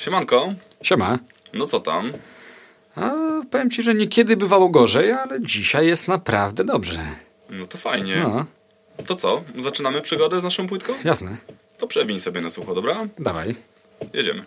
Siemanko, Siema. no co tam? A powiem ci, że niekiedy bywało gorzej, ale dzisiaj jest naprawdę dobrze. No to fajnie. No, To co, zaczynamy przygodę z naszą płytką? jasne. To przewiń sobie na sucho, dobra? Dawaj. Jedziemy.